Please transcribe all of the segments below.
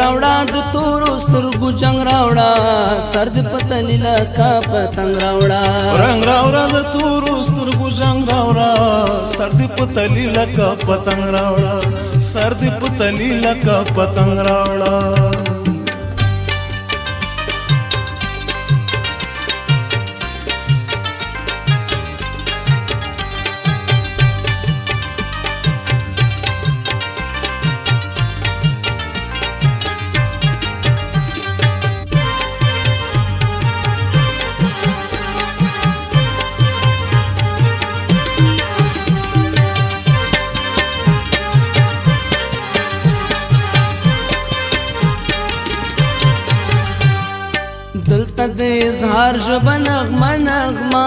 راوړه د تورو سترګو جنگ راوړه سر دې پتن لکا پتنګ راوړه رنگ راوړه د تورو سترګو جنگ راوړه سر دې پتن لکا پتنګ راوړه سر دې پتن لکا پتنګ راوړه د اظهار ژبه نغمه نغمه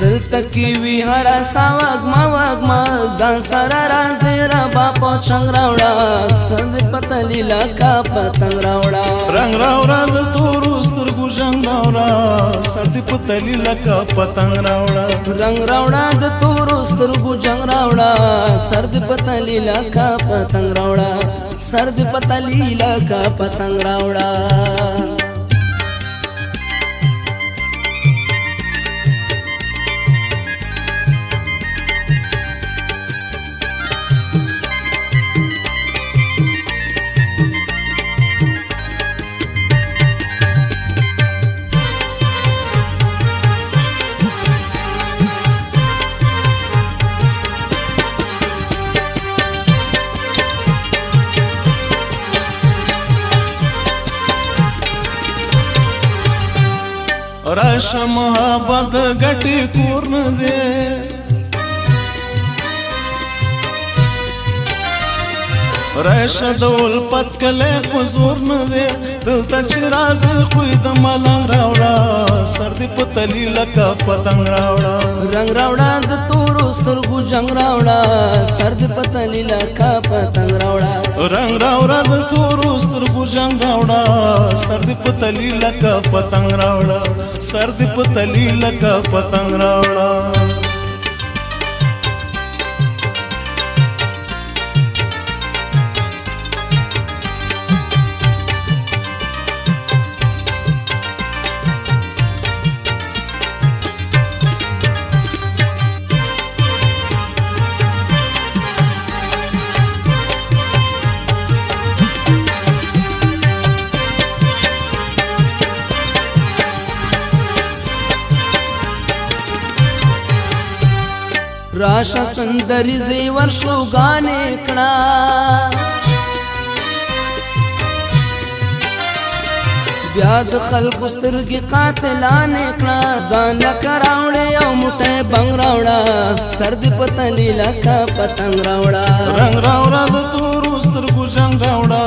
دلته کې وی هر ساوګما وګما ځان سره راځي را با په څنګ راوړا سند پتلی لا کا پتنګ راوړا رنگ راوړا د تور سترګو څنګ راوړا سند پتلی لا کا پتنګ راوړا رنگ راوړا د تور سترګو څنګ راوړا سند پتلی لا کا پتنګ راوړا سر دې پتلی لکه پتنګ راوړه راشه محبت غټي کور نه دی راشه دول پت کله حضور نه دی دلته چې راز خو د ملنګ راوړا سر دې په تلی لکه پتنګ راوړا رنگ راوړا د تور سترګو جنگ راوړا سر دې په تلی لکه پتنګ راوړا رنگ راوړا د تور سترګو جنگ راوړا سر دې په تلی لکه پتنګ راوړه سر دې په تلی لکه پتنګ راوړه راشه سندري زیور شو غانې کړه بیا د خلکو سترګې قاتلان کړه ځان لکه راوړې او موټی بنګ راوړه سر دې په تلي لکه پتنګ راوړه رنګ راوړه د تورو سترګو جنګ راوړه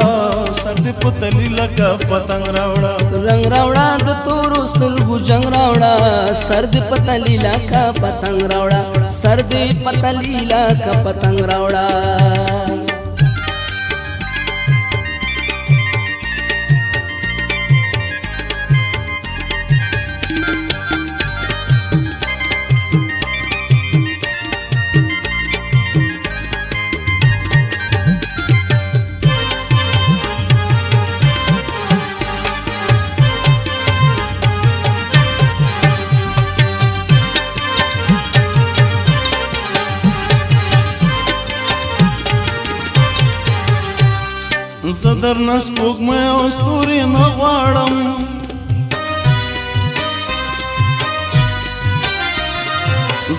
سر دې په تلي لکه پتنګ راوړه رنگ راوړه د تورو سترګو جنگ راوړه سر دې پتلیلا کا پتنګ راوړه سر دې پتلیلا کا پتنګ راوړه زه در نه سپوږمۍ او ستوري نه غواړم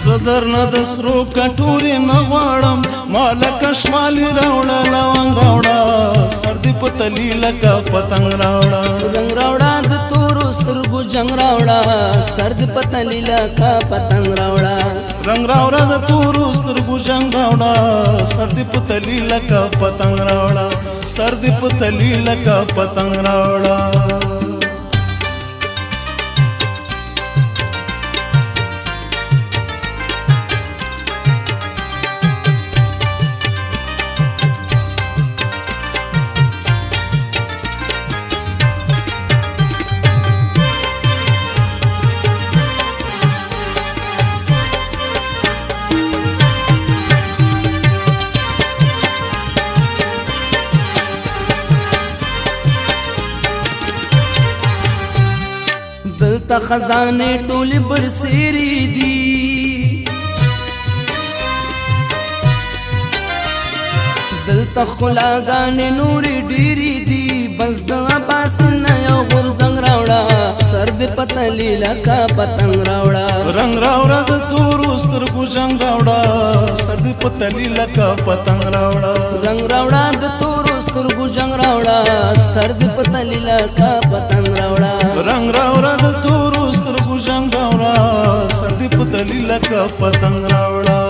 زه در نه د سرو کټورې نه غواړم ما لکه شمالي راوړه لونګ راوړه سر دې په تلي لکه پتنګ راوړه رنګ راوړه د تورو سترګو جنګ راوړه سر دې په تلي لکه پتنګ راوړه رنګ راوړه د تورو سترګو جنګ راوړه سر دې په تلي لکه پتنګ راوړه سر دې په تلی لکه پتنګ راوړه د خزانه ټول برسيري دي دلته خلاګان نور ډيري دي بس د عباس نه یو غرزنګ راوړه سر دې پتلی لکا پتنګ راوړه رنگ راوړه د تور ستر پوجنګ راوړه سر دې پتلی لکا پتنګ راوړه رنگ راوړه د تور ستر پوجنګ راوړه سر دې پتلی لکا پتنګ راوړه رنگ راوړه د تورو سترګو جنگ راوړه سړی په دلیل لکه پتنګ راوړه